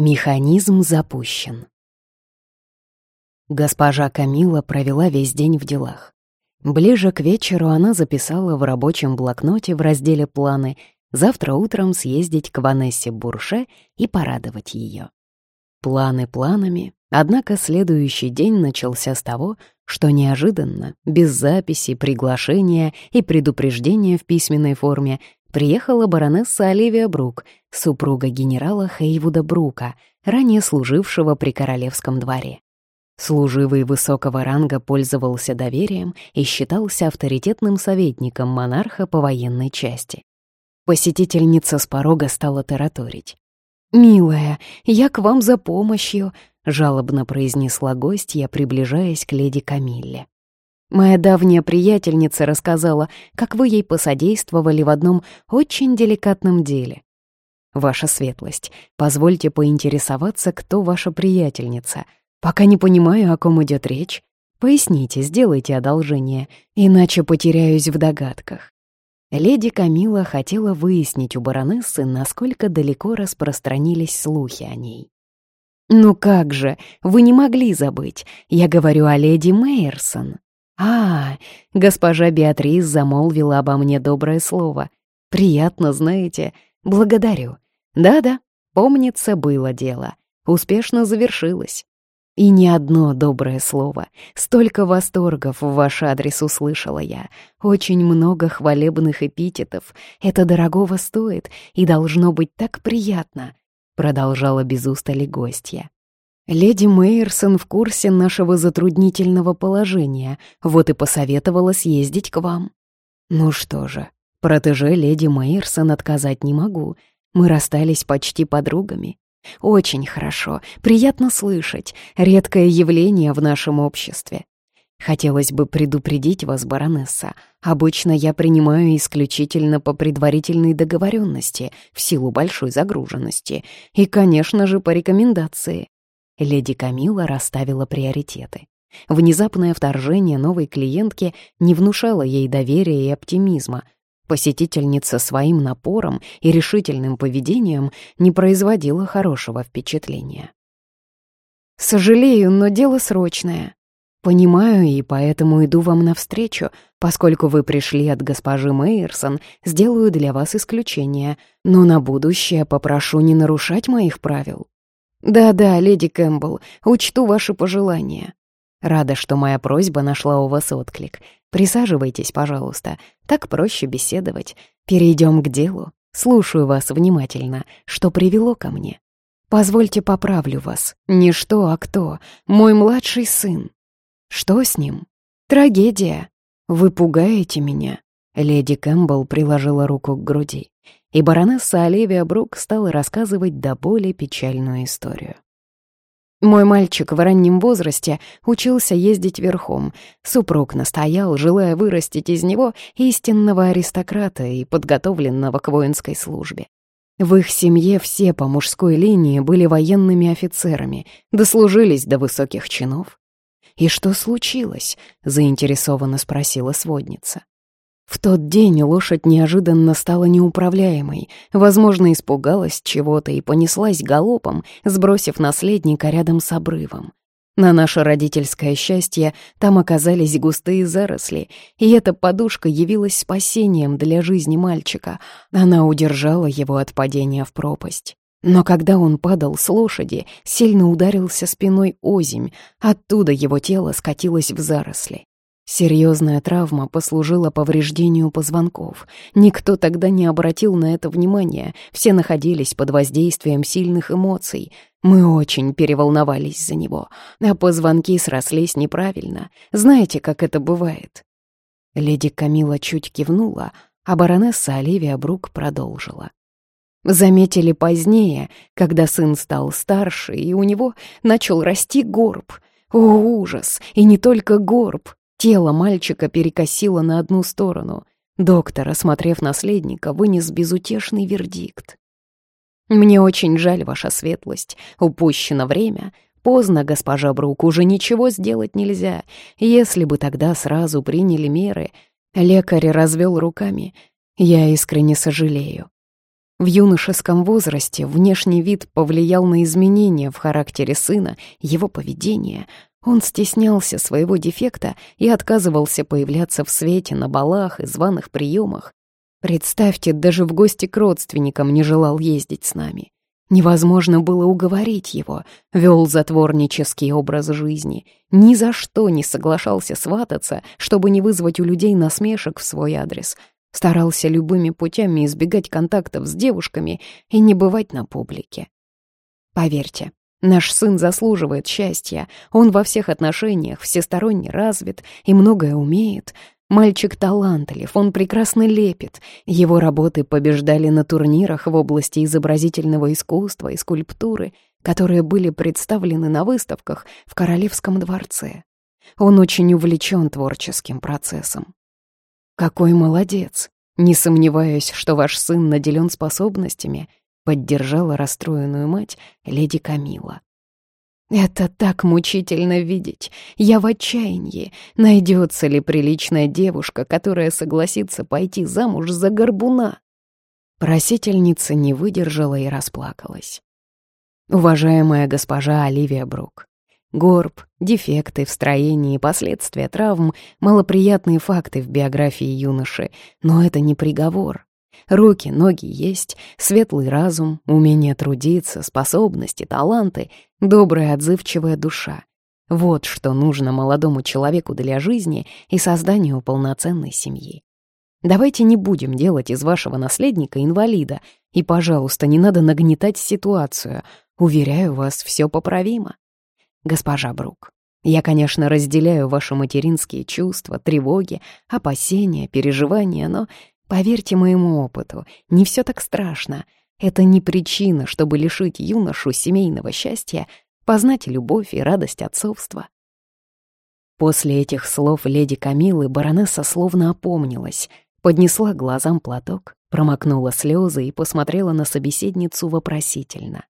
Механизм запущен. Госпожа Камила провела весь день в делах. Ближе к вечеру она записала в рабочем блокноте в разделе «Планы» завтра утром съездить к Ванессе Бурше и порадовать ее. Планы планами, однако следующий день начался с того, что неожиданно, без записи, приглашения и предупреждения в письменной форме, приехала баронесса Оливия Брук, супруга генерала Хейвуда Брука, ранее служившего при королевском дворе. Служивый высокого ранга пользовался доверием и считался авторитетным советником монарха по военной части. Посетительница с порога стала тараторить. «Милая, я к вам за помощью», — жалобно произнесла гостья, приближаясь к леди Камилле. «Моя давняя приятельница рассказала, как вы ей посодействовали в одном очень деликатном деле. Ваша светлость, позвольте поинтересоваться, кто ваша приятельница — Пока не понимаю, о ком идет речь. Поясните, сделайте одолжение, иначе потеряюсь в догадках. Леди Камила хотела выяснить у баронессы, насколько далеко распространились слухи о ней. «Ну как же, вы не могли забыть, я говорю о леди Мейерсон». «А, госпожа Беатрис замолвила обо мне доброе слово. Приятно, знаете, благодарю. Да-да, помнится, было дело. Успешно завершилось. И ни одно доброе слово. Столько восторгов в ваш адрес услышала я. Очень много хвалебных эпитетов. Это дорогого стоит и должно быть так приятно. Продолжала без устали гостья. Леди Мейерсон в курсе нашего затруднительного положения, вот и посоветовала съездить к вам. Ну что же, протеже леди Мейерсон отказать не могу. Мы расстались почти подругами. Очень хорошо, приятно слышать, редкое явление в нашем обществе. Хотелось бы предупредить вас, баронесса. Обычно я принимаю исключительно по предварительной договоренности, в силу большой загруженности, и, конечно же, по рекомендации. Леди Камила расставила приоритеты. Внезапное вторжение новой клиентки не внушало ей доверия и оптимизма — Посетительница своим напором и решительным поведением не производила хорошего впечатления. «Сожалею, но дело срочное. Понимаю, и поэтому иду вам навстречу. Поскольку вы пришли от госпожи Мейерсон, сделаю для вас исключение, но на будущее попрошу не нарушать моих правил. Да-да, леди Кэмпбелл, учту ваши пожелания. Рада, что моя просьба нашла у вас отклик. Присаживайтесь, пожалуйста. Так проще беседовать. Перейдем к делу. Слушаю вас внимательно. Что привело ко мне? Позвольте поправлю вас. Не что, а кто. Мой младший сын. Что с ним? Трагедия. Вы пугаете меня. Леди Кэмпбелл приложила руку к груди, и баронесса Оливия Брук стала рассказывать до боли печальную историю. Мой мальчик в раннем возрасте учился ездить верхом. Супруг настоял, желая вырастить из него истинного аристократа и подготовленного к воинской службе. В их семье все по мужской линии были военными офицерами, дослужились до высоких чинов. «И что случилось?» — заинтересованно спросила сводница. В тот день лошадь неожиданно стала неуправляемой, возможно, испугалась чего-то и понеслась галопом, сбросив наследника рядом с обрывом. На наше родительское счастье там оказались густые заросли, и эта подушка явилась спасением для жизни мальчика. Она удержала его от падения в пропасть. Но когда он падал с лошади, сильно ударился спиной озимь, оттуда его тело скатилось в заросли. Серьезная травма послужила повреждению позвонков. Никто тогда не обратил на это внимания, все находились под воздействием сильных эмоций. Мы очень переволновались за него, а позвонки срослись неправильно. Знаете, как это бывает?» Леди Камила чуть кивнула, а баронесса Оливия Брук продолжила. Заметили позднее, когда сын стал старше, и у него начал расти горб. О, ужас! И не только горб, Тело мальчика перекосило на одну сторону. Доктор, осмотрев наследника, вынес безутешный вердикт. «Мне очень жаль, ваша светлость. Упущено время. Поздно, госпожа Брук, уже ничего сделать нельзя. Если бы тогда сразу приняли меры...» Лекарь развел руками. «Я искренне сожалею. В юношеском возрасте внешний вид повлиял на изменения в характере сына, его поведение. Он стеснялся своего дефекта и отказывался появляться в свете на балах и званых приемах. Представьте, даже в гости к родственникам не желал ездить с нами. Невозможно было уговорить его, вел затворнический образ жизни, ни за что не соглашался свататься, чтобы не вызвать у людей насмешек в свой адрес, старался любыми путями избегать контактов с девушками и не бывать на публике. Поверьте, наш сын заслуживает счастья, он во всех отношениях всесторонне развит и многое умеет, Мальчик талантлив, он прекрасно лепит. Его работы побеждали на турнирах в области изобразительного искусства и скульптуры, которые были представлены на выставках в Королевском дворце. Он очень увлечен творческим процессом. «Какой молодец! Не сомневаюсь, что ваш сын наделен способностями», поддержала расстроенную мать леди Камила. Это так мучительно видеть. Я в отчаянии. Найдется ли приличная девушка, которая согласится пойти замуж за горбуна? Просительница не выдержала и расплакалась. Уважаемая госпожа Оливия Брук, горб, дефекты в строении, последствия травм — малоприятные факты в биографии юноши, но это не приговор. Руки, ноги есть, светлый разум, умение трудиться, способности, таланты, добрая отзывчивая душа. Вот что нужно молодому человеку для жизни и созданию полноценной семьи. Давайте не будем делать из вашего наследника инвалида, и, пожалуйста, не надо нагнетать ситуацию. Уверяю вас, все поправимо. Госпожа Брук, я, конечно, разделяю ваши материнские чувства, тревоги, опасения, переживания, но Поверьте моему опыту, не все так страшно. Это не причина, чтобы лишить юношу семейного счастья, познать любовь и радость отцовства. После этих слов леди Камилы баронесса словно опомнилась, поднесла глазам платок, промокнула слезы и посмотрела на собеседницу вопросительно.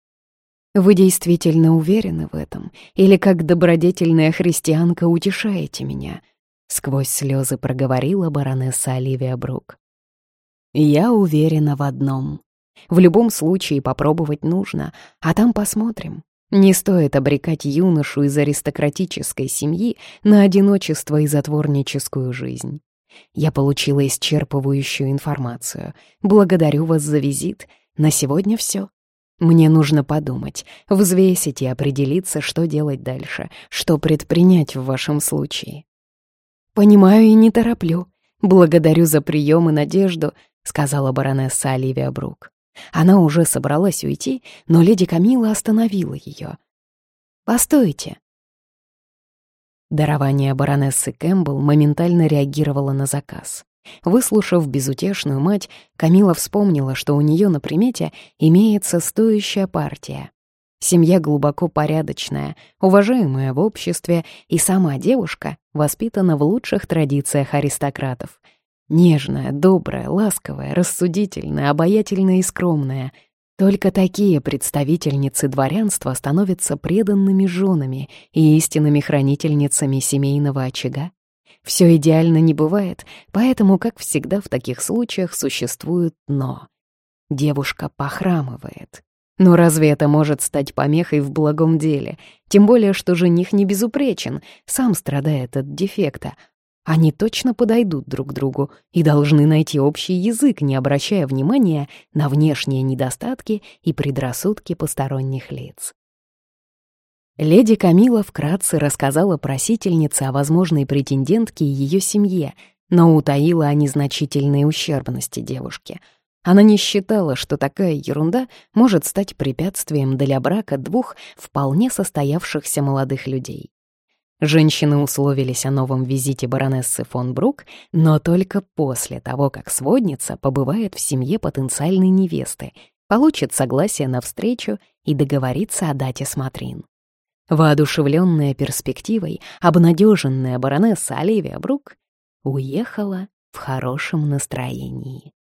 «Вы действительно уверены в этом? Или как добродетельная христианка утешаете меня?» Сквозь слезы проговорила баронесса Оливия Брук. Я уверена в одном. В любом случае попробовать нужно, а там посмотрим. Не стоит обрекать юношу из аристократической семьи на одиночество и затворническую жизнь. Я получила исчерпывающую информацию. Благодарю вас за визит. На сегодня все. Мне нужно подумать, взвесить и определиться, что делать дальше, что предпринять в вашем случае. Понимаю и не тороплю. Благодарю за прием и надежду, сказала баронесса Оливия Брук. Она уже собралась уйти, но леди Камила остановила ее. «Постойте!» Дарование баронессы Кэмпбелл моментально реагировало на заказ. Выслушав безутешную мать, Камила вспомнила, что у нее на примете имеется стоящая партия. Семья глубоко порядочная, уважаемая в обществе, и сама девушка воспитана в лучших традициях аристократов — Нежная, добрая, ласковая, рассудительная, обаятельная и скромная. Только такие представительницы дворянства становятся преданными женами и истинными хранительницами семейного очага. Все идеально не бывает, поэтому, как всегда в таких случаях, существует «но». Девушка похрамывает. Но разве это может стать помехой в благом деле? Тем более, что жених не безупречен, сам страдает от дефекта, они точно подойдут друг другу и должны найти общий язык, не обращая внимания на внешние недостатки и предрассудки посторонних лиц. Леди Камила вкратце рассказала просительнице о возможной претендентке и ее семье, но утаила о незначительной ущербности девушки. Она не считала, что такая ерунда может стать препятствием для брака двух вполне состоявшихся молодых людей. Женщины условились о новом визите баронессы фон Брук, но только после того, как сводница побывает в семье потенциальной невесты, получит согласие на встречу и договорится о дате смотрин. Воодушевленная перспективой, обнадеженная баронесса Оливия Брук уехала в хорошем настроении.